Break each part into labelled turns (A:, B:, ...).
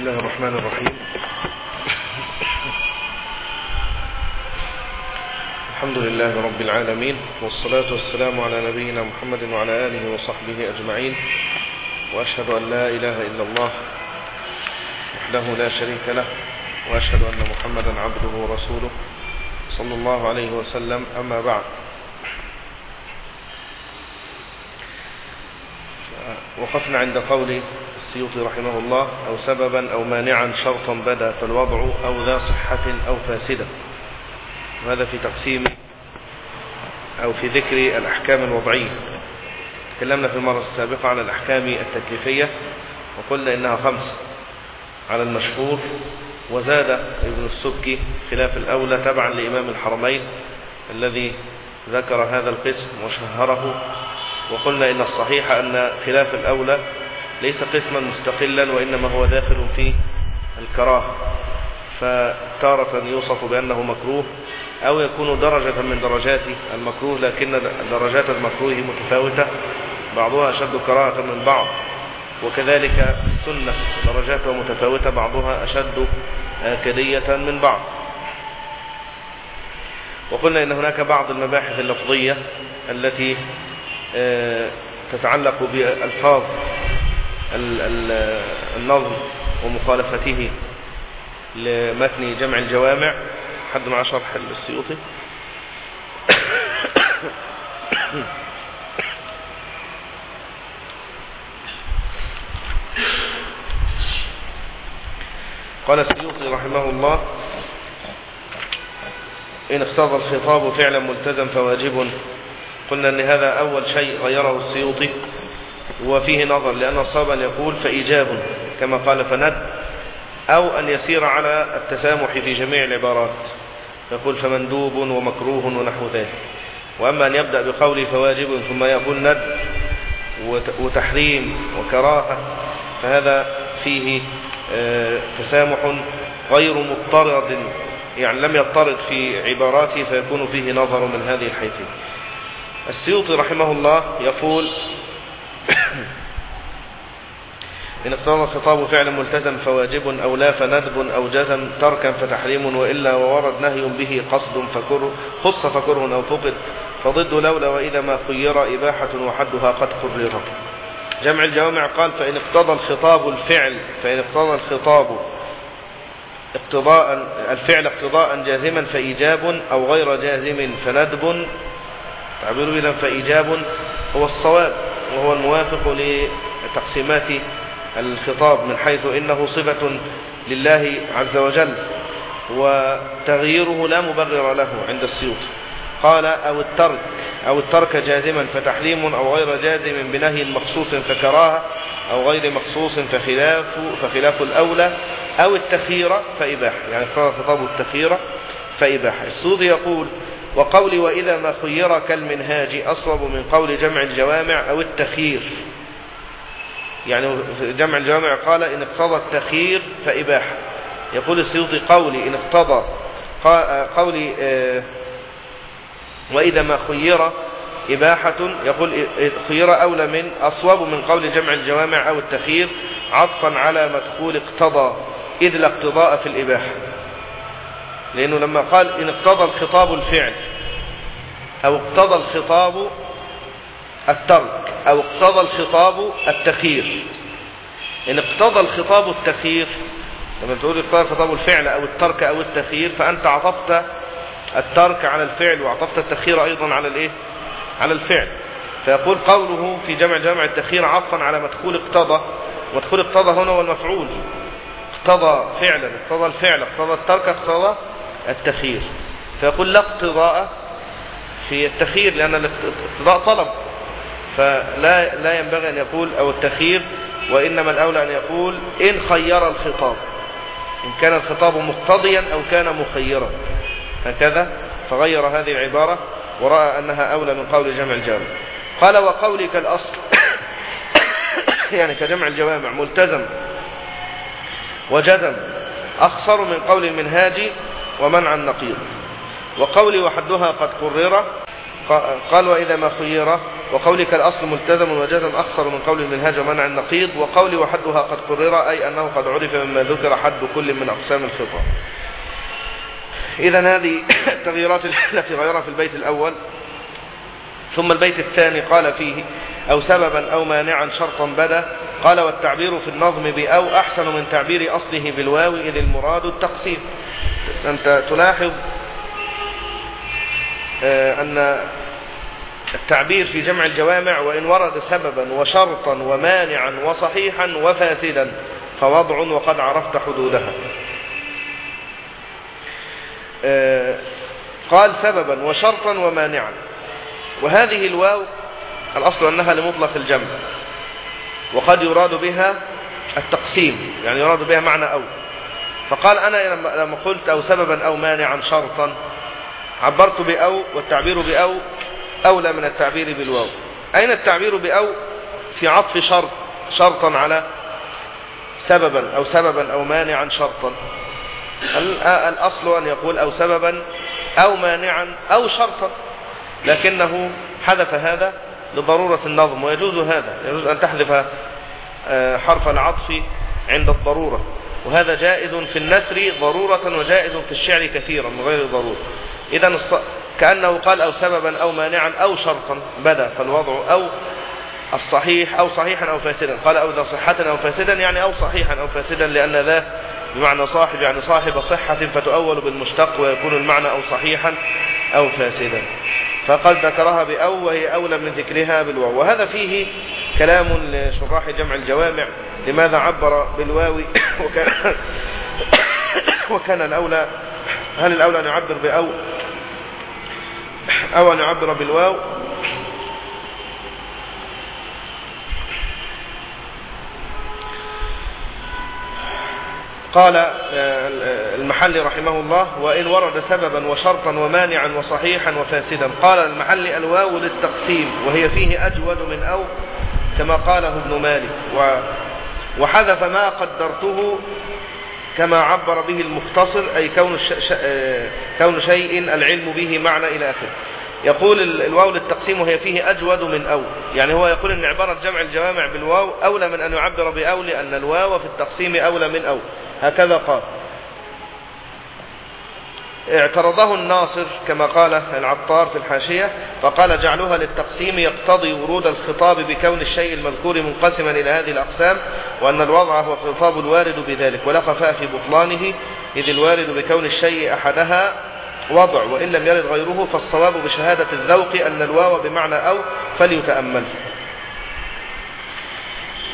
A: بسم الله الرحمن الرحيم. الحمد لله رب العالمين والصلاة والسلام على نبينا محمد وعلى آله وصحبه أجمعين. وأشهد أن لا إله إلا الله وحده لا شريك له وأشهد أن محمدا عبده ورسوله. صلى الله عليه وسلم. أما بعد. وقفنا عند قول السيوطي رحمه الله أو سببا أو مانعا شرطا بدأ فالوضع أو ذا صحة أو فاسدة. وهذا في تقسيم أو في ذكر الأحكام الوضعية. تكلمنا في المرة السابقة عن الأحكام التكليفية وقلنا إنها خمسة على المشهور وزاد ابن السبكي خلاف الأولى تبعا لإمام الحرمين الذي ذكر هذا القسم وشهره وقلنا إن الصحيح أن خلاف الأولى ليس قسما مستقلا وإنما هو داخل في الكراهة فتارة يوصف بأنه مكروه أو يكون درجة من درجات المكروه لكن درجات المكروه متفاوتة بعضها أشد كراهة من بعض وكذلك السنة درجاتها متفاوتة بعضها أشد آكدية من بعض. وقلنا إن هناك بعض المباحث اللفظية التي تتعلق بألفاظ النظم ومخالفته لمتن جمع الجوامع. حد مع شرح السيوطي؟ قال السيوطي رحمه الله إن اقتضى الخطاب فعلا ملتزم فواجب. قلنا أن هذا أول شيء غيره السيوطي وفيه نظر لأن الصواب أن يقول فإيجاب كما قال فند أو أن يسير على التسامح في جميع العبارات. يقول فمندوب ومكروه ونحو ذلك. وأما أن يبدأ بقوله فواجب ثم يقول ند وتحريم وكراهة فهذا فيه تسامح غير مضطرد يعني لم يضطرد في عباراته فيكون فيه نظر من هذه الحيثية. السيوطي رحمه الله يقول إن اقتضى الخطاب فعلا ملتزم فواجب أو لا فندب أو جزم تركا فتحريم وإلا وورد نهي به قصد فكره خص فكره أو فقد فضد لولا وإذا ما خير إباحة وحدها قد قرر. جمع الجوامع قال فإن اقتضى الخطاب الفعل فإن اقتضى الخطاب اقتضاء الفعل اقتضاء جازما فإيجاب أو غير جازم فندب تعبير إذا فإيجاب هو الصواب وهو الموافق لتقسيمات الخطاب من حيث إنه صفة لله عز وجل وتغييره لا مبرر له عند السيوط. قال أو الترك أو الترك جازما فتحريم أو غير جازم بنهي مخصوص فكراهة أو غير مخصوص فخلاف فخلاف الأولى أو التخير فإباحة. يعني خطاب التخير فإباحة. السود يقول وقولي وإذا ما خير كالمنهاج أصوب من قول جمع الجوامع أو التخير. يعني جمع الجوامع قال إن اقتضى التخير فإباحة. يقول السيوطي قولي إن اقتضى. قولي وإذا ما خير إباحة. يقول خير أولى من أصوب من قول جمع الجوامع أو التخير عطفا على مدخول اقتضى إذ لا اقتضاء في الإباحة. لأنه لما قال إن اقتضى الخطاب الفعل أو اقتضى الخطاب الترك أو اقتضى الخطاب التخير إن اقتضى الخطاب التخير لما تقول اقتضى الخطاب الفعل أو الترك أو التخير فأنت عطفت الترك على الفعل وعطفت التخير أيضا على الإيه؟ على الفعل. فيقول قوله في جمع جمع التخير عطفا على مدخول اقتضى. مدخول اقتضى هنا هو المفعول. اقتضى فعلا اقتضى الفعل اقتضى الترك اقتضى التخير فيقول لا اقتضاء في التخير لأن الاقتضاء طلب. فلا لا ينبغي أن يقول أو التخير وإنما الأولى أن يقول إن خير الخطاب. إن كان الخطاب مقتضيا أو كان مخيرا. هكذا فغير هذه العبارة ورأى أنها أولى من قول جمع الجامع. قال وقولي كالأصل يعني كجمع الجوامع ملتزم وجزم. أخصر من قول المنهاج ومنع النقيض. وقولي وحدها قد قرر. قال وإذا ما خير. وقولك الأصل ملتزم وجزم أخصر من قول المنهاج ومنع النقيض. وقولي وحدها قد قرر أي أنه قد عرف مما ذكر حد كل من أقسام الخطاب إذا هذه التغييرات التي غيرها في البيت الأول. ثم البيت الثاني قال فيه أو سببا أو مانعا شرطا بدا. قال والتعبير في النظم بأو أحسن من تعبير أصله بالواو إذ المراد التقسيم. أنت تلاحظ آه، أن التعبير في جمع الجوامع وإن ورد سببا وشرطا ومانعا وصحيحا وفاسدا فوضع وقد عرفت حدودها. آه، قال سببا وشرطا ومانعا. وهذه الواو الأصل أنها لمطلق الجمع. وقد يراد بها التقسيم يعني يراد بها معنى أو فقال أنا لما قلت أو سببا أو مانعا شرطا عبرت بأو والتعبير بأو أولى من التعبير بالواو. أين التعبير بأو؟ في عطف شرط شرطا على سببا أو سببا أو مانعا شرطا. الأصل أن يقول أو سببا أو مانعا أو شرطا. لكنه حذف هذا لضرورة النظم ويجوز هذا يجوز أن تحذف آه، حرف العطف عند الضرورة. وهذا جائز في النثر ضرورة وجائز في الشعر كثيرا من غير ضرورة. إذا كأنه قال أو سببا أو مانعا أو شرطا بدا فالوضع أو الصحيح أو صحيحا أو فاسدا. قال أو ذا صحة أو فاسدا يعني أو صحيحا أو فاسدا لأن ذا بمعنى صاحب يعني صاحب صحة فتؤول بالمشتق ويكون المعنى أو صحيحا أو فاسدا. فقد ذكرها بأو وهي أولى من ذكرها بالواو. وهذا فيه كلام لشراح جمع الجوامع لماذا عبر بالواو. وكان, وكان الأولى هل الأولى أن يعبر بأو؟ أو أن يعبر بالواو؟ قال آه، المحل رحمه الله وإن ورد سببا وشرطا ومانعا وصحيحا وفاسدا. قال المحل الواو للتقسيم وهي فيه أجود من أو كما قاله ابن مالك. وحذف ما قدرته كما عبر به المختصر أي كون, آه، كون شيء العلم به معنى إلى آخره. يقول الواو للتقسيم وهي فيه أجود من أو. يعني هو يقول أن عبارة جمع الجوامع بالواو أولى من أن يعبر بأو لأن الواو في التقسيم أولى من أو. هكذا قال. اعترضه الناصر كما قال العطار في الحاشية فقال جعلها للتقسيم يقتضي ورود الخطاب بكون الشيء المذكور منقسما إلى هذه الأقسام وأن الوضع هو الخطاب الوارد بذلك ولا خفاء في بطلانه إذ الوارد بكون الشيء أحدها وضع وإن لم يرد غيره فالصواب بشهادة الذوق أن الواو بمعنى أو فليتأمل.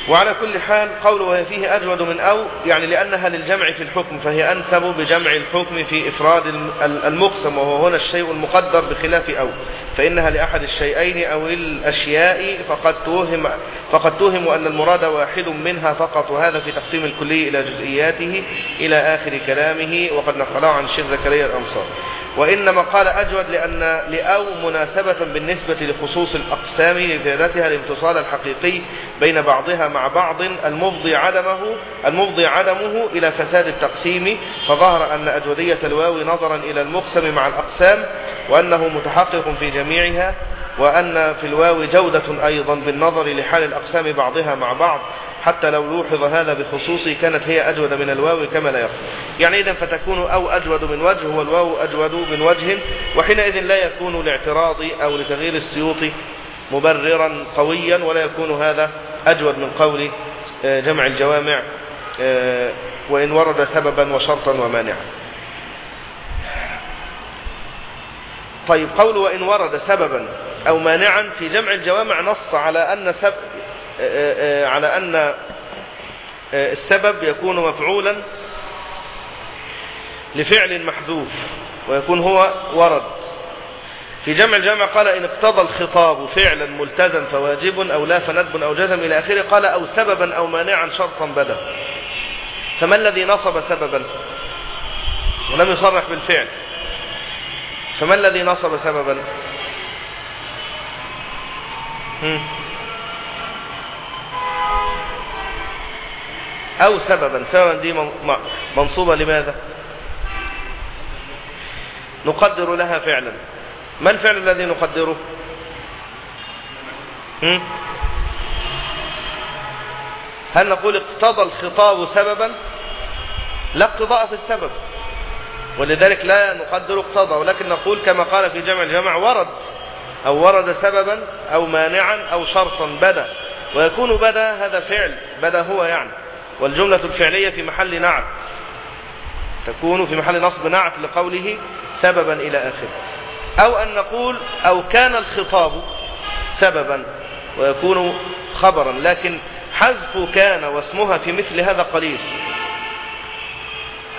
A: وعلى كل حال قوله وهي فيه أجود من أو يعني لأنها للجمع في الحكم فهي أنسب بجمع الحكم في إفراد المقسم وهو هنا الشيء المقدر بخلاف أو فإنها لأحد الشيئين أو الأشياء فقد توهم, فقد توهم أن المراد واحد منها فقط وهذا في تقسيم الكلي إلى جزئياته إلى آخر كلامه وقد نقله عن الشيخ زكريا الأمصار وإنما قال أجود لأن لأو مناسبة بالنسبة لخصوص الأقسام لفائدتها الامتصال الحقيقي بين بعضها مع بعض المفضي عدمه المفضي عدمه إلى فساد التقسيم فظهر أن أجودية الواو نظرا إلى المقسم مع الأقسام وأنه متحقق في جميعها وأن في الواو جودة أيضا بالنظر لحال الأقسام بعضها مع بعض حتى لو لوحظ هذا بخصوصه كانت هي أجود من الواو كما لا يقول. يعني إذا فتكون أو أجود من وجه والواو أجود من وجه وحينئذ لا يكون لاعتراض أو لتغيير السيوط مبررا قويا ولا يكون هذا أجود من قول آه، جمع الجوامع آه، وإن ورد سببا وشرطا ومانعا. طيب قول وإن ورد سببا أو مانعا في جمع الجوامع نص على أن سبب آه، على أن السبب يكون مفعولا لفعل محذوف ويكون هو ورد. في جمع الجامع قال إن اقتضى الخطاب فعلا ملتزم فواجب أو لا فندب أو جزم إلى آخره قال أو سببا أو مانعا شرطا بدا. فما الذي نصب سببا؟ ولم يصرح بالفعل. فما الذي نصب سببا؟ أو سببا سببا دي منصوبة لماذا؟ نقدر لها فعلا. ما الفعل الذي نقدره؟ هل نقول اقتضى الخطاب سببا؟ لا اقتضاء في السبب. ولذلك لا نقدر اقتضى ولكن نقول كما قال في جمع الجمع ورد أو ورد سببا أو مانعا أو شرطا بدا. ويكون بدا هذا فعل بدا هو يعني. والجملة الفعلية في محل نعت. تكون في محل نصب نعت لقوله سببا إلى آخره. أو أن نقول أو كان الخطاب سببا ويكون خبرا لكن حذف كان واسمها في مثل هذا قليل.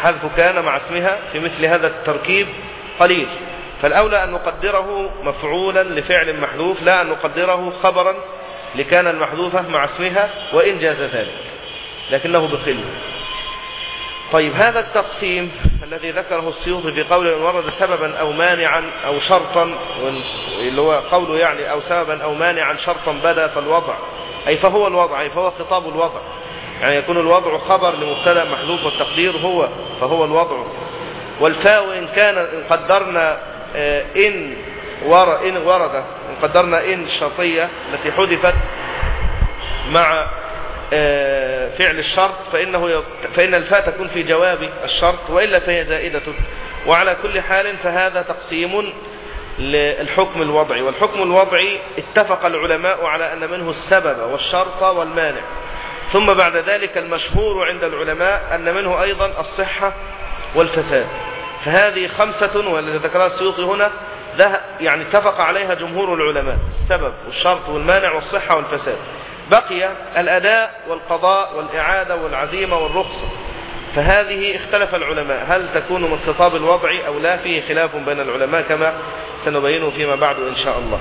A: حذف كان مع اسمها في مثل هذا التركيب قليل. فالأولى أن نقدره مفعولا لفعل محذوف لا أن نقدره خبرا لكان المحذوفة مع اسمها وإن جاز ذلك. لكنه بقل طيب هذا التقسيم الذي ذكره السيوطي في قوله إن ورد سببا أو مانعا أو شرطا اللي هو قوله يعني أو سببا أو مانعا شرطا بدا فالوضع أي فهو الوضع أي فهو خطاب الوضع. يعني يكون الوضع خبر لمبتدأ محذوف والتقدير هو فهو الوضع. والفاء إن كان إن قدرنا آه، إن إن ورد إن قدرنا إن الشرطية التي حذفت مع آه، فعل الشرط فإنه فإن الفاء تكون في جواب الشرط وإلا فهي زائدة. وعلى كل حال فهذا تقسيم للحكم الوضعي. والحكم الوضعي اتفق العلماء على أن منه السبب والشرط والمانع. ثم بعد ذلك المشهور عند العلماء أن منه أيضا الصحة والفساد. فهذه خمسة والتي ذكرها السيوطي هنا ده يعني اتفق عليها جمهور العلماء السبب والشرط والمانع والصحة والفساد. بقي الأداء والقضاء والإعادة والعزيمة والرخصة. فهذه اختلف العلماء هل تكون من خطاب الوضع أو لا؟ فيه خلاف بين العلماء كما سنبينه فيما بعد إن شاء الله.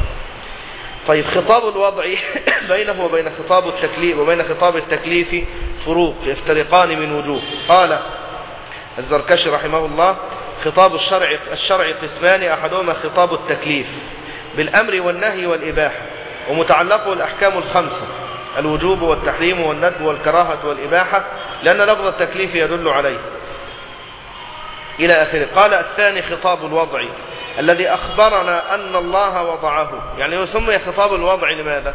A: طيب خطاب الوضع بينه وبين خطاب التكليف وبين خطاب التكليف فروق يفترقان من وجوه. قال الزركشي رحمه الله خطاب الشرع الشرع قسمان أحدهما خطاب التكليف بالأمر والنهي والإباحة ومتعلقه الأحكام الخمسة الوجوب والتحريم والندب والكراهة والإباحة لأن لفظ التكليف يدل عليه. إلى آخره. قال الثاني خطاب الوضع الذي أخبرنا أن الله وضعه. يعني يسمى خطاب الوضع لماذا؟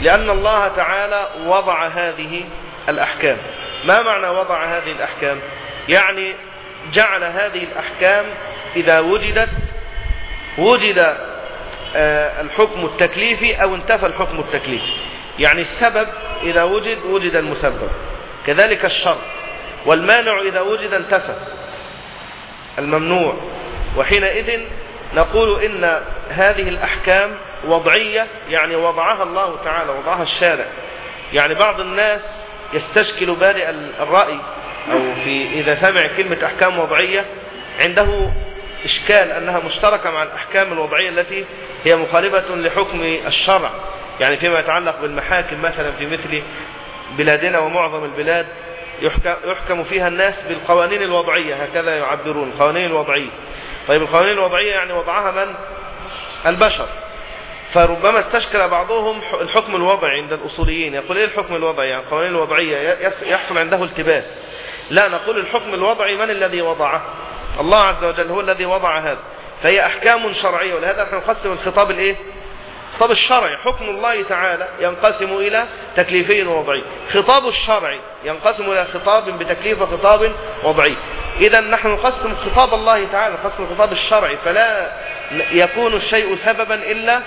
A: لأن الله تعالى وضع هذه الأحكام. ما معنى وضع هذه الأحكام؟ يعني جعل هذه الأحكام إذا وجدت وجد آه، الحكم التكليفي أو انتفى الحكم التكليفي. يعني السبب إذا وجد وجد المسبب. كذلك الشرط. والمانع إذا وجد انتفى الممنوع. وحينئذ نقول إن هذه الأحكام وضعية يعني وضعها الله تعالى وضعها الشارع. يعني بعض الناس يستشكل بارئ الرأي أو في إذا سمع كلمة أحكام وضعية عنده إشكال أنها مشتركة مع الأحكام الوضعية التي هي مخالفة لحكم الشرع. يعني فيما يتعلق بالمحاكم مثلا في مثل بلادنا ومعظم البلاد يحكم فيها الناس بالقوانين الوضعية هكذا يعبرون القوانين الوضعية طيب القوانين الوضعية يعني وضعها من؟ البشر. فربما استشكل بعضهم الحكم الوضعي عند الأصوليين. يقول إيه الحكم الوضعي؟ يعني القوانين الوضعية يحصل عنده التباس. لا نقول الحكم الوضعي من الذي وضعه؟ الله عز وجل هو الذي وضع هذا. فهي أحكام شرعية ولهذا نحن نقسم الخطاب الإيه؟ خطاب الشرعي. حكم الله تعالى ينقسم إلى تكليفي ووضعي خطاب الشرع ينقسم إلى خطاب بتكليف وخطاب وضعي. إذا نحن نقسم خطاب الله تعالى نقسم الخطاب الشرعي. فلا يكون الشيء سببا إلا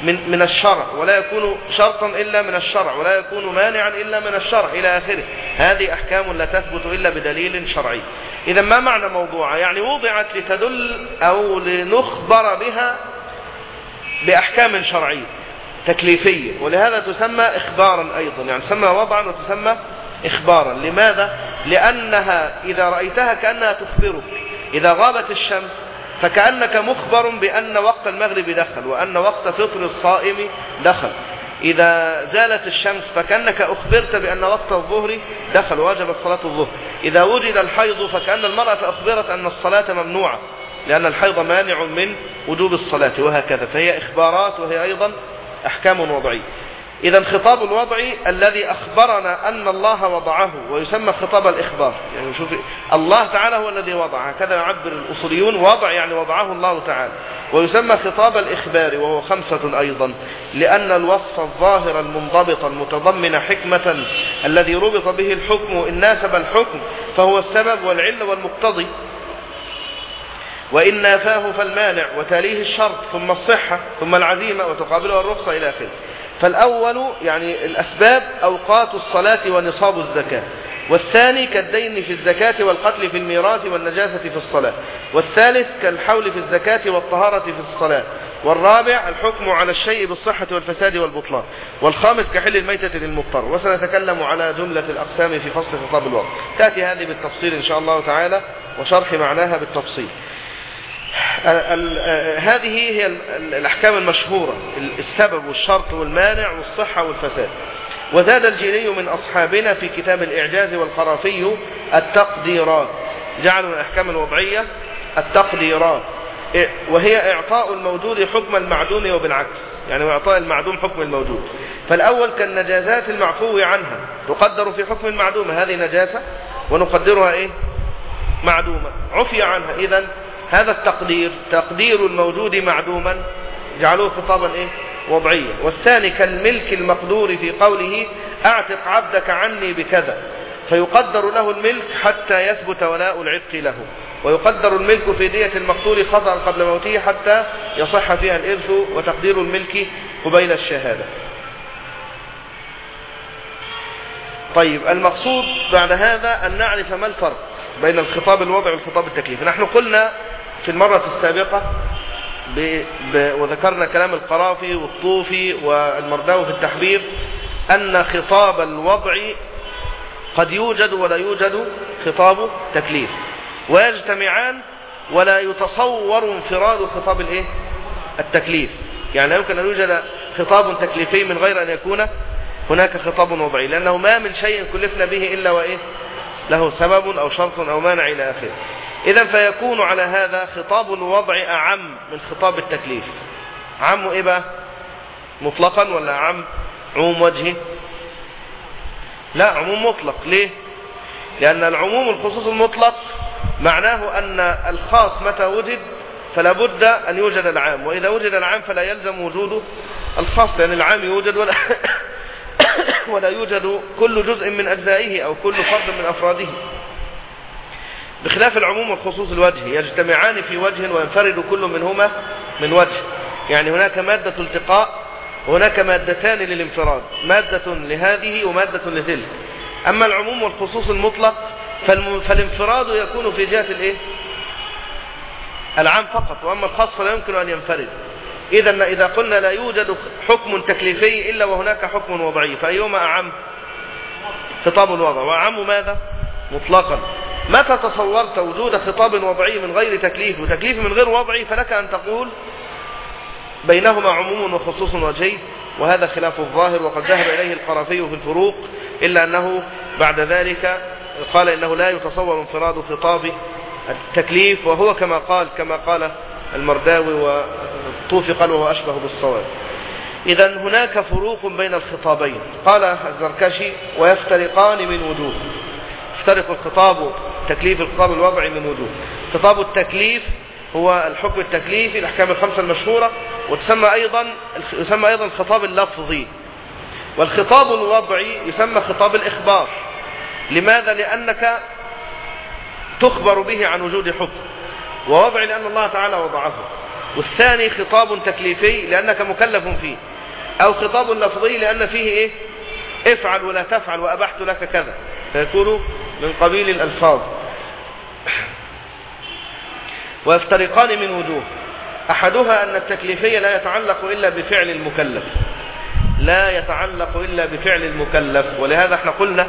A: من من الشرع ولا يكون شرطا إلا من الشرع ولا يكون مانعا إلا من الشرع إلى آخره. هذه أحكام لا تثبت إلا بدليل شرعي. إذا ما معنى موضوعة يعني وضعت لتدل أو لنخبر بها بأحكام شرعية تكليفية. ولهذا تسمى إخبارا أيضا. يعني تسمى وضعا وتسمى إخبارا. لماذا؟ لأنها إذا رأيتها كأنها تخبرك. إذا غابت الشمس فكأنك مخبر بأن وقت المغرب دخل وأن وقت فطر الصائم دخل. إذا زالت الشمس فكأنك أخبرت بأن وقت الظهر دخل وجبت صلاة الظهر. إذا وجد الحيض فكأن المرأة أخبرت أن الصلاة ممنوعة لأن الحيض مانع من وجوب الصلاة وهكذا. فهي إخبارات وهي أيضا أحكام وضعية. إذا خطاب الوضع الذي أخبرنا أن الله وضعه ويسمى خطاب الإخبار. يعني شوف الله تعالى هو الذي وضع. هكذا يعبر الأصوليون وضع يعني وضعه الله تعالى. ويسمى خطاب الإخبار وهو خمسة أيضا لأن الوصف الظاهر المنضبط المتضمن حكمة الذي ربط به الحكم إن ناسب الحكم فهو السبب والعلة والمقتضي. وإن نافاه فالمانع وتاليه الشرط ثم الصحة ثم العزيمة وتقابلها الرخصة إلى آخره. فالأول يعني الأسباب أوقات الصلاة ونصاب الزكاة والثاني كالدين في الزكاة والقتل في الميراث والنجاسة في الصلاة والثالث كالحول في الزكاة والطهارة في الصلاة والرابع الحكم على الشيء بالصحة والفساد والبطلان والخامس كحل الميتة للمضطر. وسنتكلم على جملة الأقسام في فصل خطاب الوقت. تأتي هذه بالتفصيل إن شاء الله تعالى وشرح معناها بالتفصيل. هذه هي الأحكام المشهورة السبب والشرط والمانع والصحة والفساد. وزاد الجيلي من أصحابنا في كتاب الإعجاز والقرافي التقديرات. جعلوا الأحكام الوضعية التقديرات. وهي إعطاء الموجود حكم المعدوم وبالعكس. يعني إعطاء المعدوم حكم الموجود. فالأول كالنجازات المعفو عنها. تقدر في حكم المعدومة هذه نجاسة ونقدرها إيه؟ معدومة. عفي عنها. إذا هذا التقدير تقدير الموجود معدوما جعلوه خطابا إيه؟ وضعيا. والثاني كالملك المقدور في قوله أعتق عبدك عني بكذا. فيقدر له الملك حتى يثبت ولاء العتق له. ويقدر الملك في دية المقتول خطأ قبل موته حتى يصح فيها الإرث وتقدير الملك قبيل الشهادة. طيب المقصود بعد هذا أن نعرف ما الفرق بين الخطاب الوضعي والخطاب التكليفي. نحن قلنا في المرة السابقة ب... ب... وذكرنا كلام القرافي والطوفي والمرداوي في التحبير أن خطاب الوضع قد يوجد ولا يوجد خطاب تكليف. ويجتمعان ولا يتصور انفراد خطاب الإيه؟ التكليف. يعني لا يمكن أن يوجد خطاب تكليفي من غير أن يكون هناك خطاب وضعي لأنه ما من شيء كلفنا به إلا وإيه؟ له سبب أو شرط أو مانع إلى آخره. إذا فيكون على هذا خطاب الوضع أعم من خطاب التكليف. عم إيه بقى مطلقا ولا عم؟ عموم وجهي لا عموم مطلق. ليه؟ لأن العموم الخصوص المطلق معناه أن الخاص متى وجد فلا بد أن يوجد العام وإذا وجد العام فلا يلزم وجود الخاص لأن العام يوجد ولا, ولا يوجد كل جزء من أجزائه أو كل فرد من أفراده. بخلاف العموم والخصوص الوجهي يجتمعان في وجه وينفرد كل منهما من وجه. يعني هناك مادة التقاء وهناك مادتان للانفراد مادة لهذه ومادة لتلك. أما العموم والخصوص المطلق فالانفراد يكون في جهة الإيه؟ العام فقط وأما الخاص فلا يمكن أن ينفرد. إذا إذا قلنا لا يوجد حكم تكليفي إلا وهناك حكم وضعي فأيهما أعم؟ خطاب الوضع. وأعم ماذا؟ مطلقا. متى تصورت وجود خطاب وضعي من غير تكليف؟ وتكليف من غير وضعي فلك أن تقول بينهما عموم وخصوص وجهي وهذا خلاف الظاهر وقد ذهب إليه القرافي في الفروق إلا أنه بعد ذلك قال إنه لا يتصور انفراد خطاب التكليف وهو كما قال كما قال المرداوي وطوفي قال وهو أشبه بالصواب. إذا هناك فروق بين الخطابين. قال الزركشي ويفترقان من وجوه. يفترق الخطاب تكليف الخطاب الوضعي من وجوه خطاب التكليف هو الحكم التكليفي الأحكام الخمسة المشهورة وتسمى أيضا يسمى أيضا الخطاب اللفظي. والخطاب الوضعي يسمى خطاب الإخبار. لماذا؟ لأنك تخبر به عن وجود حكم. ووضع لأن الله تعالى وضعه. والثاني خطاب تكليفي لأنك مكلف فيه. أو خطاب لفظي لأن فيه إيه؟ افعل ولا تفعل وأبحت لك كذا. فيكون من قبيل الألفاظ. ويفترقان من وجوه. أحدها أن التكليفية لا يتعلق إلا بفعل المكلف. لا يتعلق إلا بفعل المكلف. ولهذا إحنا قلنا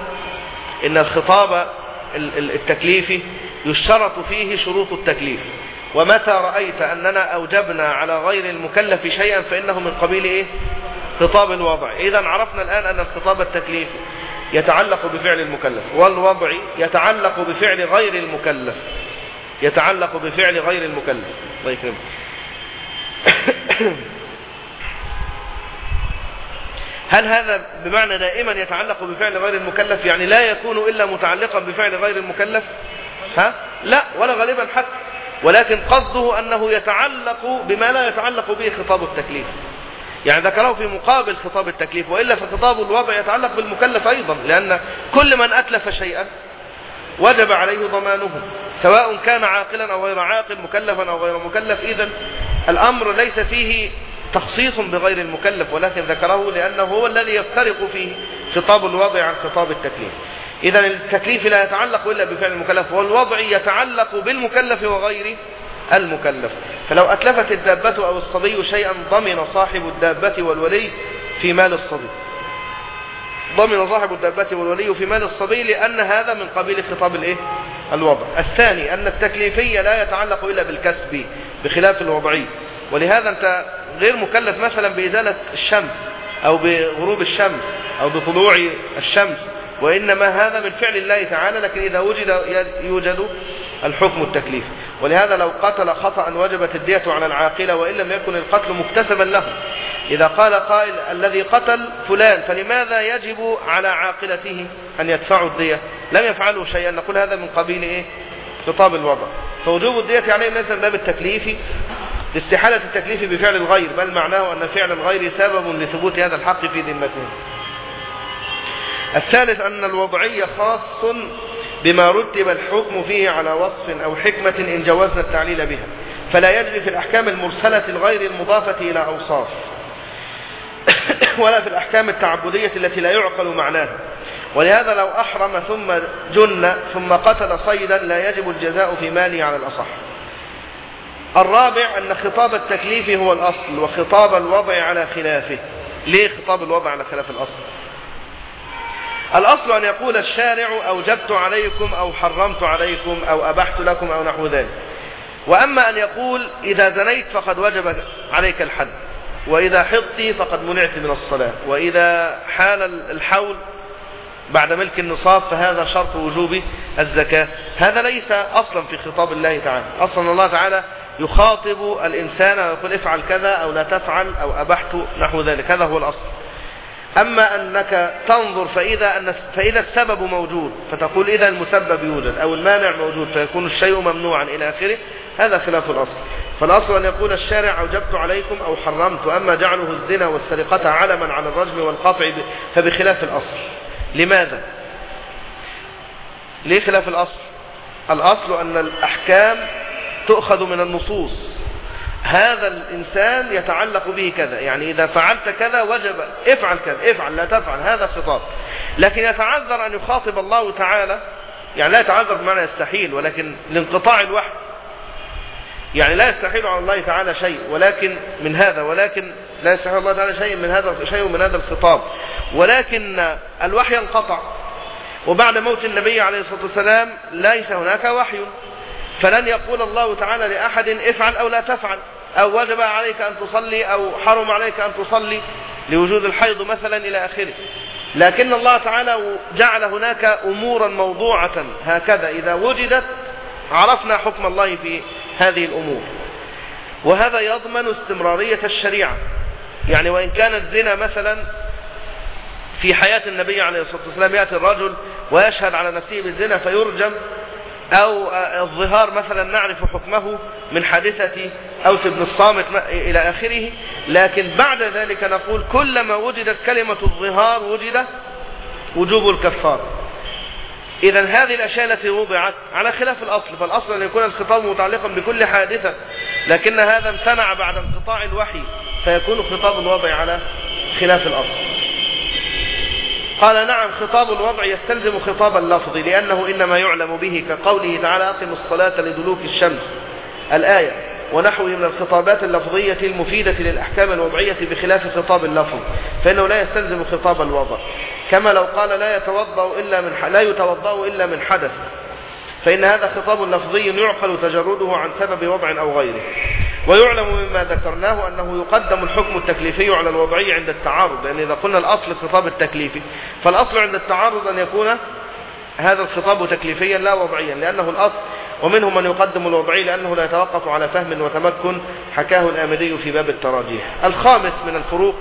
A: إن الخطاب التكليفي يشترط فيه شروط التكليف. ومتى رأيت أننا أوجبنا على غير المكلف شيئا فإنه من قبيل إيه؟ خطاب الوضع. إذا عرفنا الآن أن الخطاب التكليفي يتعلق بفعل المكلف. والوضع يتعلق بفعل غير المكلف. يتعلق بفعل غير المكلف. الله يكرمك. هل هذا بمعنى دائما يتعلق بفعل غير المكلف؟ يعني لا يكون إلا متعلقا بفعل غير المكلف؟ ها؟ لا ولا غالبا حتى. ولكن قصده أنه يتعلق بما لا يتعلق به خطاب التكليف. يعني ذكره في مقابل خطاب التكليف وإلا فخطاب الوضع يتعلق بالمكلف أيضا لأن كل من أتلف شيئا وجب عليه ضمانه سواء كان عاقلا أو غير عاقل مكلفا أو غير مكلف إذا الأمر ليس فيه تخصيص بغير المكلف ولكن ذكره لأنه هو الذي يفترق فيه خطاب الوضع عن خطاب التكليف. إذا التكليف لا يتعلق إلا بفعل المكلف والوضع يتعلق بالمكلف وغير المكلف. فلو أتلفت الدابة أو الصبي شيئا ضمن صاحب الدابة والولي في مال الصبي. ضمن صاحب الدابة والولي في مال الصبي لأن هذا من قبيل خطاب الإيه؟ الوضع. الثاني أن التكليفية لا يتعلق إلا بالكسب بخلاف الوضعي. ولهذا أنت غير مكلف مثلا بإزالة الشمس أو بغروب الشمس أو بطلوع الشمس وإنما هذا من فعل الله تعالى لكن إذا وجد يوجد الحكم التكليفي. ولهذا لو قتل خطأ وجبت الدية على العاقلة وإن لم يكن القتل مكتسبا له. إذا قال قائل الذي قتل فلان فلماذا يجب على عاقلته أن يدفعوا الدية؟ لم يفعلوا شيئا. نقول هذا من قبيل إيه؟ خطاب الوضع. فوجوب الدية عليه ليس من باب التكليف لاستحالة التكليف بفعل الغير بل معناه أن فعل الغير سبب لثبوت هذا الحق في ذمته. الثالث أن الوضعية خاص بما رتب الحكم فيه على وصف أو حكمة إن جوزنا التعليل بها. فلا يجري في الأحكام المرسلة الغير المضافة إلى أوصاف. ولا في الأحكام التعبدية التي لا يعقل معناها. ولهذا لو أحرم ثم جن ثم قتل صيدا لا يجب الجزاء في ماله على الأصح. الرابع أن خطاب التكليف هو الأصل وخطاب الوضع على خلافه. ليه خطاب الوضع على خلاف الأصل؟ الأصل أن يقول الشارع أوجبت عليكم أو حرمت عليكم أو أبحت لكم أو نحو ذلك. وأما أن يقول إذا زنيت فقد وجب عليك الحد وإذا حضت فقد منعت من الصلاة وإذا حال الحول بعد ملك النصاب فهذا شرط وجوب الزكاة. هذا ليس أصلا في خطاب الله تعالى. أصلا الله تعالى يخاطب الإنسان ويقول افعل كذا أو لا تفعل أو أبحت نحو ذلك. هذا هو الأصل. أما أنك تنظر فإذا, أن فإذا السبب موجود فتقول إذا المسبب يوجد أو المانع موجود فيكون الشيء ممنوعا إلى آخره هذا خلاف الأصل فالأصل أن يقول الشارع أوجبت عليكم أو حرمت أما جعله الزنا والسرقة علما على الرجم والقطع فبخلاف الأصل لماذا؟ ليه خلاف الأصل؟ الأصل أن الأحكام تؤخذ من النصوص هذا الإنسان يتعلق به كذا يعني إذا فعلت كذا وجب افعل كذا افعل لا تفعل هذا خطاب لكن يتعذر أن يخاطب الله تعالى يعني لا يتعذر بمعنى يستحيل ولكن لانقطاع الوحي. يعني لا يستحيل على الله تعالى شيء ولكن من هذا ولكن لا يستحيل الله تعالى شيء من هذا شيء من هذا الخطاب. ولكن الوحي انقطع. وبعد موت النبي عليه الصلاة والسلام ليس هناك وحي. فلن يقول الله تعالى لأحد افعل أو لا تفعل. أو وجب عليك أن تصلي أو حرم عليك أن تصلي لوجود الحيض مثلا إلى آخره. لكن الله تعالى جعل هناك أمورا موضوعة هكذا. إذا وجدت عرفنا حكم الله في هذه الأمور. وهذا يضمن استمرارية الشريعة. يعني وإن كان الزنا مثلا في حياة النبي عليه الصلاة والسلام يأتي الرجل ويشهد على نفسه بالزنا فيرجم أو الظهار مثلا نعرف حكمه من حادثة أوس بن الصامت إلى آخره. لكن بعد ذلك نقول كلما وجدت كلمة الظهار وجد وجوب الكفار. إذا هذه الأشياء التي وضعت على خلاف الأصل فالأصل أن يكون الخطاب متعلقا بكل حادثة لكن هذا امتنع بعد انقطاع الوحي فيكون خطاب الوضع على خلاف الأصل. قال نعم خطاب الوضع يستلزم خطاب اللفظ لأنه إنما يعلم به كقوله تعالى أقم الصلاة لدلوك الشمس. الآية ونحوه من الخطابات اللفظية المفيدة للأحكام الوضعية بخلاف خطاب اللفظ فإنه لا يستلزم خطاب الوضع. كما لو قال لا يتوضأ إلا من لا يتوضأ إلا من حدث. فإن هذا خطاب لفظي يعقل تجرده عن سبب وضع أو غيره. ويعلم مما ذكرناه أنه يقدم الحكم التكليفي على الوضعي عند التعارض لأن إذا قلنا الأصل الخطاب التكليفي فالأصل عند التعارض أن يكون هذا الخطاب تكليفيا لا وضعيا لأنه الأصل ومنهم من يقدم الوضعي لأنه لا يتوقف على فهم وتمكن حكاه الآمدي في باب التراجيح. الخامس من الفروق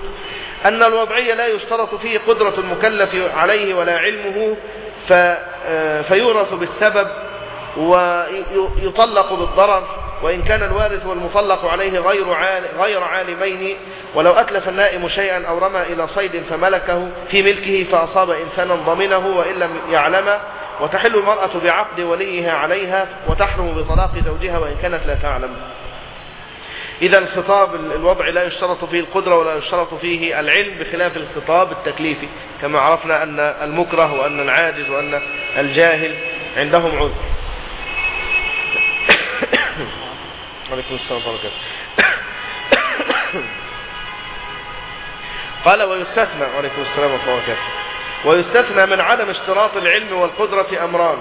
A: أن الوضعي لا يشترط فيه قدرة المكلف عليه ولا علمه فيورث بالسبب ويطلق بالضرر وإن كان الوارث والمطلق عليه غير غير عالمين ولو أتلف النائم شيئا أو رمى إلى صيد فملكه في ملكه فأصاب إنسانا ضمنه وإن لم يعلم. وتحل المرأة بعقد وليها عليها وتحرم بطلاق زوجها وإن كانت لا تعلم. إذا الخطاب الوضعي لا يشترط فيه القدرة ولا يشترط فيه العلم بخلاف الخطاب التكليفي. كما عرفنا أن المكره وأن العاجز وأن الجاهل عندهم عذر. عليكم السلام ورحمة الله قال ويستثنى عليكم السلام ورحمة الله وبركاته. ويستثنى من عدم اشتراط العلم والقدرة أمران.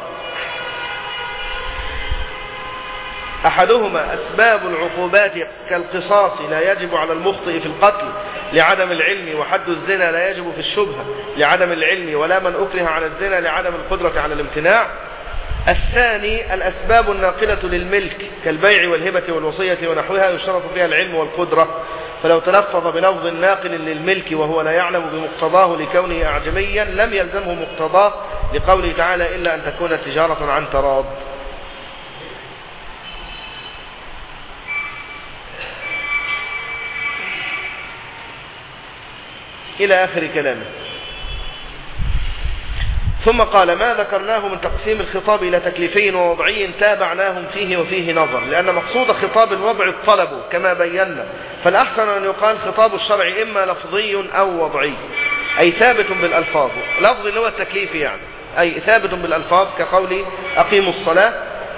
A: أحدهما أسباب العقوبات كالقصاص لا يجب على المخطئ في القتل لعدم العلم وحد الزنا لا يجب في الشبهة لعدم العلم ولا من أكره على الزنا لعدم القدرة على الامتناع. الثاني الأسباب الناقلة للملك كالبيع والهبة والوصية ونحوها يشترط فيها العلم والقدرة. فلو تلفظ بلفظ ناقل للملك وهو لا يعلم بمقتضاه لكونه أعجميا لم يلزمه مقتضاه لقوله تعالى إلا أن تكون تجارة عن تراض إلى آخر كلامه. ثم قال ما ذكرناه من تقسيم الخطاب إلى تكليفين ووضعي تابعناهم فيه وفيه نظر لأن مقصود خطاب الوضع الطلب كما بينا فالأحسن أن يقال خطاب الشرع إما لفظي أو وضعي أي ثابت بالألفاظ لفظ اللي هو التكليف يعني أي ثابت بالألفاظ كقول أقيموا الصلاة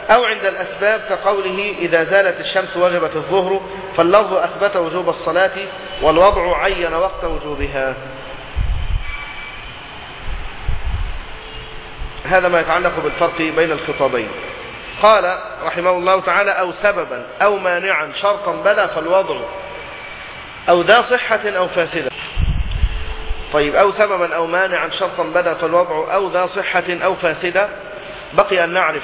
A: أو عند الأسباب كقوله إذا زالت الشمس وجبت الظهر فاللفظ أثبت وجوب الصلاة والوضع عين وقت وجوبها. هذا ما يتعلق بالفرق بين الخطابين. قال رحمه الله تعالى أو سببا أو مانعا شرطا بدا فالوضع. أو ذا صحة أو فاسدة. طيب أو سببا أو مانعا شرطا بدا فالوضع. أو ذا صحة أو فاسدة. بقي أن نعرف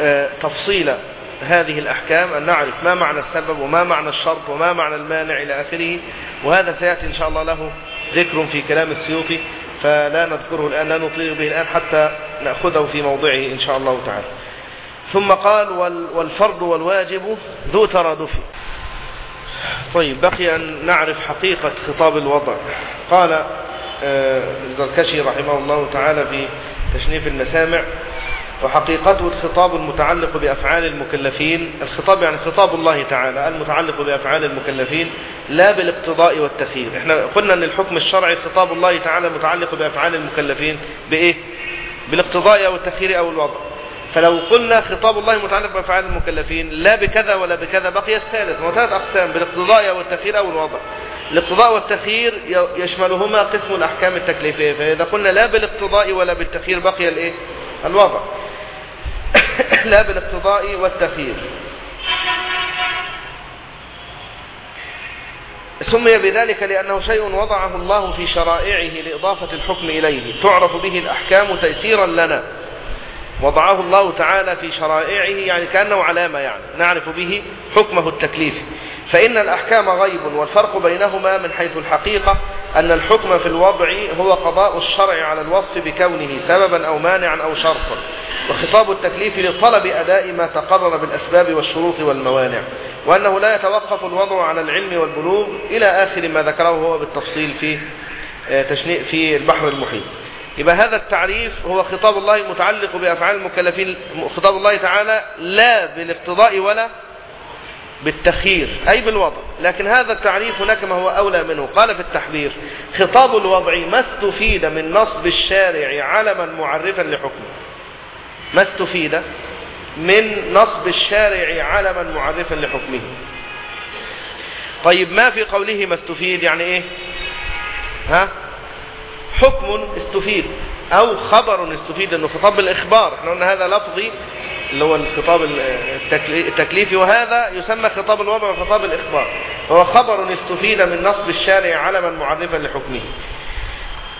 A: آه، تفصيل هذه الأحكام أن نعرف ما معنى السبب وما معنى الشرط وما معنى المانع إلى آخره. وهذا سيأتي إن شاء الله له ذكر في كلام السيوطي. فلا نذكره الآن لا نطيل به الآن حتى نأخذه في موضعه إن شاء الله تعالى. ثم قال والفرض والواجب ذو ترادف. طيب بقي أن نعرف حقيقة خطاب الوضع. قال آه، الزركشي رحمه الله تعالى في تشنيف المسامع وحقيقته الخطاب المتعلق بأفعال المكلفين الخطاب يعني خطاب الله تعالى المتعلق بأفعال المكلفين لا بالاقتضاء والتخيير. إحنا قلنا إن الحكم الشرعي خطاب الله تعالى متعلق بأفعال المكلفين بإيه؟ بالاقتضاء أو التخيير أو الوضع. فلو قلنا خطاب الله متعلق بأفعال المكلفين لا بكذا ولا بكذا بقي الثالث. وثلاث أقسام بالاقتضاء أو التخيير أو الوضع. الاقتضاء والتخيير يشملهما قسم الأحكام التكليفية. فإذا قلنا لا بالاقتضاء ولا بالتخيير بقي الإيه؟ الوضع. لا بالاقتضاء والتخيير سمي بذلك لأنه شيء وضعه الله في شرائعه لإضافة الحكم إليه. تعرف به الأحكام تيسيرا لنا. وضعه الله تعالى في شرائعه يعني كأنه علامة يعني. نعرف به حكمه التكليفي فإن الأحكام غيب والفرق بينهما من حيث الحقيقة أن الحكم في الوضع هو قضاء الشرع على الوصف بكونه سببا أو مانعا أو شرطا وخطاب التكليف لطلب أداء ما تقرر بالأسباب والشروط والموانع وأنه لا يتوقف الوضع على العلم والبلوغ إلى آخر ما ذكره هو بالتفصيل في آه، تشنيء في البحر المحيط. يبقى هذا التعريف هو خطاب الله المتعلق بأفعال المكلفين خطاب الله تعالى لا بالاقتضاء ولا بالتخيير أي بالوضع. لكن هذا التعريف هناك ما هو أولى منه. قال في التحذير خطاب الوضع ما استفيد من نصب الشارع علما معرفا لحكمه. ما استفيد من نصب الشارع علما معرفا لحكمه. طيب ما في قوله ما استفيد؟ يعني إيه؟ ها؟ حكم استفيد أو خبر استفيد. إنه خطاب الإخبار. إحنا قلنا هذا لفظي اللي هو الخطاب التكليفي وهذا يسمى خطاب الوضع وخطاب الإخبار. هو خبر استفيد من نصب الشارع علما معرفا لحكمه.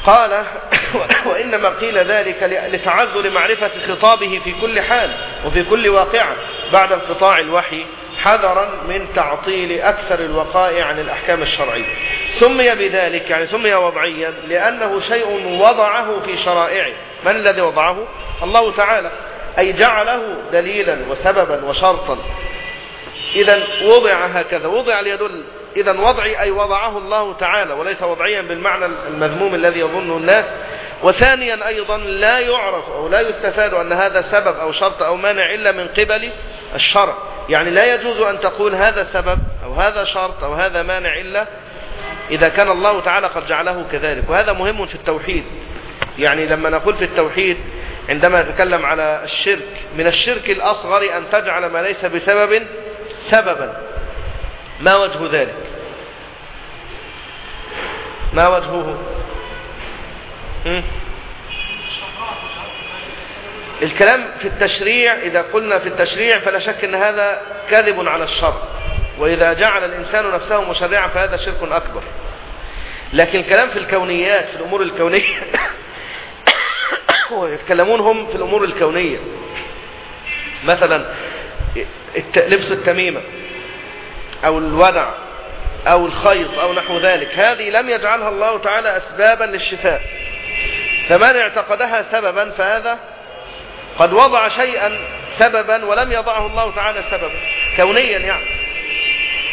A: قال وإنما قيل ذلك لتعذر معرفة خطابه في كل حال وفي كل واقعة بعد انقطاع الوحي حذرا من تعطيل أكثر الوقائع عن الأحكام الشرعية. سمي بذلك يعني سمي وضعيا لأنه شيء وضعه في شرائعه. من الذي وضعه؟ الله تعالى. أي جعله دليلا وسببا وشرطا. إذا وضع هكذا وضع ليدل. إذا وضعي أي وضعه الله تعالى وليس وضعيا بالمعنى المذموم الذي يظنه الناس. وثانيا أيضا لا يعرف أو لا يستفاد أن هذا سبب أو شرط أو مانع إلا من قبل الشرع. يعني لا يجوز أن تقول هذا سبب أو هذا شرط أو هذا مانع إلا إذا كان الله تعالى قد جعله كذلك. وهذا مهم في التوحيد. يعني لما نقول في التوحيد عندما نتكلم على الشرك من الشرك الأصغر أن تجعل ما ليس بسبب سببا. ما وجه ذلك؟ ما وجهه؟ الكلام في التشريع إذا قلنا في التشريع فلا شك أن هذا كذب على الشر. وإذا جعل الإنسان نفسه مشرعا فهذا شرك أكبر. لكن الكلام في الكونيات في الأمور الكونية يتكلمون هم في الأمور الكونية. مثلا لبس التميمة أو الودع أو الخيط أو نحو ذلك. هذه لم يجعلها الله تعالى أسبابا للشفاء. فمن اعتقدها سببا فهذا قد وضع شيئا سببا ولم يضعه الله تعالى سببا. كونيا يعني.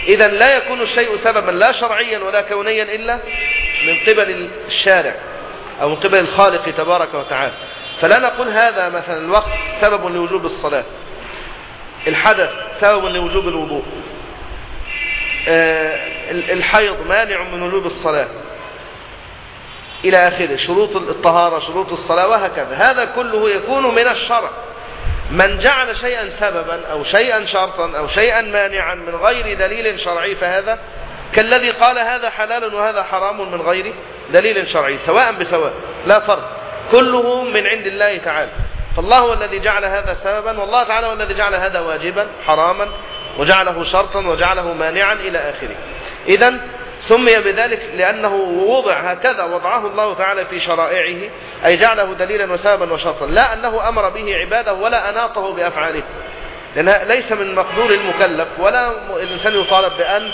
A: إذا لا يكون الشيء سببا لا شرعيا ولا كونيا إلا من قبل الشارع. أو من قبل الخالق تبارك وتعالى. فلا نقول هذا مثلا الوقت سبب لوجوب الصلاة. الحدث سبب لوجوب الوضوء. آه، الحيض مانع من وجوب الصلاة. إلى آخره شروط الطهارة شروط الصلاة وهكذا. هذا كله يكون من الشرع. من جعل شيئا سببا أو شيئا شرطا أو شيئا مانعا من غير دليل شرعي فهذا كالذي قال هذا حلال وهذا حرام من غير دليل شرعي سواء بسواء لا فرق. كله من عند الله تعالى. فالله هو الذي جعل هذا سببا والله تعالى هو الذي جعل هذا واجبا حراما وجعله شرطا وجعله مانعا إلى آخره. إذا سمي بذلك لأنه وضع هكذا وضعه الله تعالى في شرائعه أي جعله دليلا وسببا وشرطا. لا أنه أمر به عباده ولا أناطه بأفعاله. لأن ليس من مقدور المكلف ولا الإنسان يطالب بأن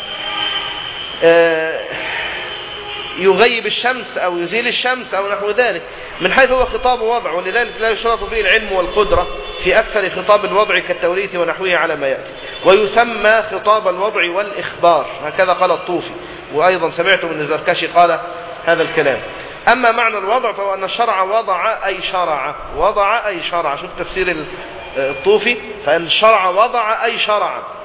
A: يغيب الشمس أو يزيل الشمس أو نحو ذلك. من حيث هو خطاب وضع ولذلك لا يشرط فيه العلم والقدرة في أكثر خطاب الوضع كالتوريث ونحوه على ما يأتي. ويسمى خطاب الوضع والإخبار. هكذا قال الطوفي وأيضا سمعت من الزركشي قال هذا الكلام. أما معنى الوضع فهو أن الشرع وضع أي شرع. وضع أي شرع. شوف تفسير الطوفي فأن الشرع وضع أي شرع.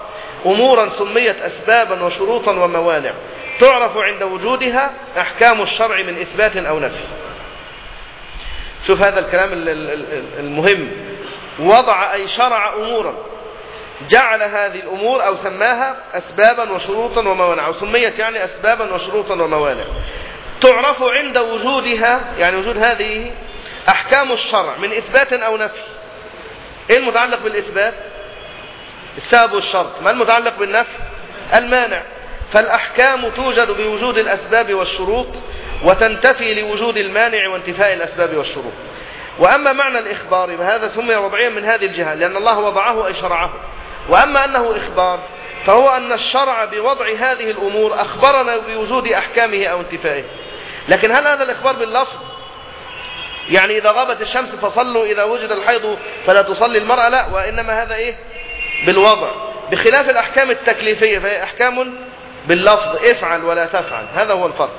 A: أمورا سميت أسبابا وشروطا وموانع. تعرف عند وجودها أحكام الشرع من إثبات أو نفي. شوف هذا الكلام المهم. وضع أي شرع أمورا. جعل هذه الأمور أو سماها أسبابا وشروطا وموانع. أو سميت يعني أسبابا وشروطا وموانع. تعرف عند وجودها يعني وجود هذه أحكام الشرع من إثبات أو نفي. إيه المتعلق بالإثبات؟ السبب والشرط. ما المتعلق بالنفي المانع. فالأحكام توجد بوجود الأسباب والشروط وتنتفي لوجود المانع وانتفاء الأسباب والشروط. وأما معنى الإخبار فهذا سمي وضعيا من هذه الجهة لأن الله وضعه أي شرعه. وأما أنه إخبار فهو أن الشرع بوضع هذه الأمور أخبرنا بوجود أحكامه أو انتفائه. لكن هل هذا الإخبار باللفظ؟ يعني إذا غابت الشمس فصلوا إذا وجد الحيض فلا تصلي المرأة لا. وإنما هذا إيه؟ بالوضع بخلاف الأحكام التكليفية فهي أحكام باللفظ افعل ولا تفعل هذا هو الفرق.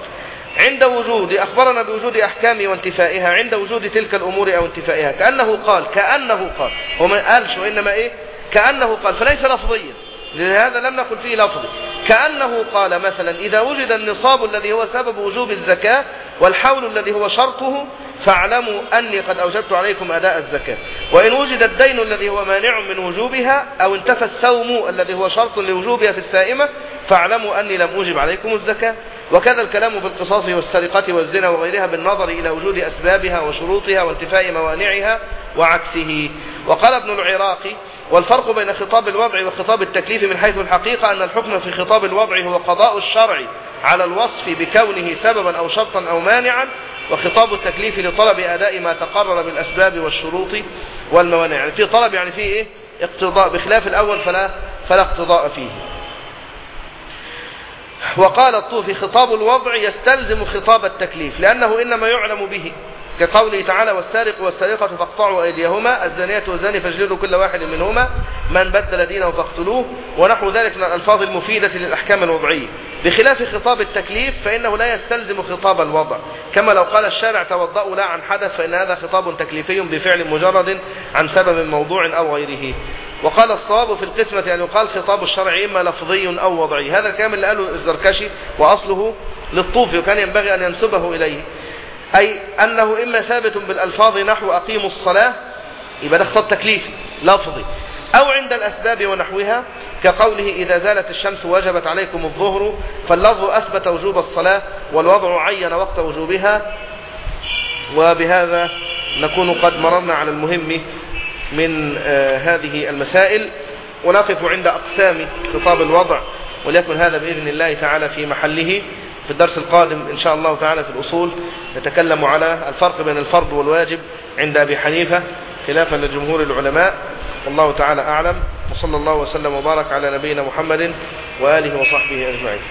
A: عند وجود أخبرنا بوجود أحكامه وانتفائها عند وجود تلك الأمور أو انتفائها كأنه قال كأنه قال هو ما قالش وإنما إيه؟ كأنه قال فليس لفظيا لهذا لم نقل فيه لفظي. كأنه قال مثلا إذا وجد النصاب الذي هو سبب وجوب الزكاة والحول الذي هو شرطه فاعلموا أني قد أوجبت عليكم أداء الزكاة. وإن وجد الدين الذي هو مانع من وجوبها أو انتفى السوم الذي هو شرط لوجوبها في السائمة فاعلموا أني لم أوجب عليكم الزكاة. وكذا الكلام في القصاص والسرقة والزنا وغيرها بالنظر إلى وجود أسبابها وشروطها وانتفاء موانعها وعكسه. وقال ابن العراقي والفرق بين خطاب الوضع وخطاب التكليف من حيث الحقيقة أن الحكم في خطاب الوضع هو قضاء الشرع على الوصف بكونه سببا أو شرطا أو مانعا وخطاب التكليف لطلب أداء ما تقرر بالأسباب والشروط والموانع. يعني في طلب يعني فيه إيه؟ اقتضاء. بخلاف الأول فلا, فلا اقتضاء فيه. وقال الطوفي خطاب الوضع يستلزم خطاب التكليف لأنه إنما يعلم به. كقوله تعالى والسارق والسارقة فاقطعوا أيديهما الزانية والزاني فاجلدوا كل واحد منهما من بدل دينه فاقتلوه ونحو ذلك من الألفاظ المفيدة للأحكام الوضعية. بخلاف خطاب التكليف فإنه لا يستلزم خطاب الوضع. كما لو قال الشارع توضأوا لا عن حدث فإن هذا خطاب تكليفي بفعل مجرد عن سبب موضوع أو غيره. وقال الصواب في القسمة أن يقال خطاب الشرع إما لفظي أو وضعي. هذا الكلام اللي قاله الزركشي وأصله للطوفي وكان ينبغي أن ينسبه إليه. أي أنه إما ثابت بالألفاظ نحو أقيموا الصلاة يبقى ده خطاب تكليفي لفظي أو عند الأسباب ونحوها كقوله إذا زالت الشمس وجبت عليكم الظهر فاللفظ أثبت وجوب الصلاة والوضع عين وقت وجوبها وبهذا نكون قد مررنا على المهم من آه هذه المسائل. ونقف عند أقسام خطاب الوضع وليكن هذا بإذن الله تعالى في محله. في الدرس القادم إن شاء الله تعالى في الأصول نتكلم على الفرق بين الفرض والواجب عند أبي حنيفة خلافا لجمهور العلماء. والله تعالى أعلم. وصلى الله وسلم وبارك على نبينا محمد وآله وصحبه أجمعين.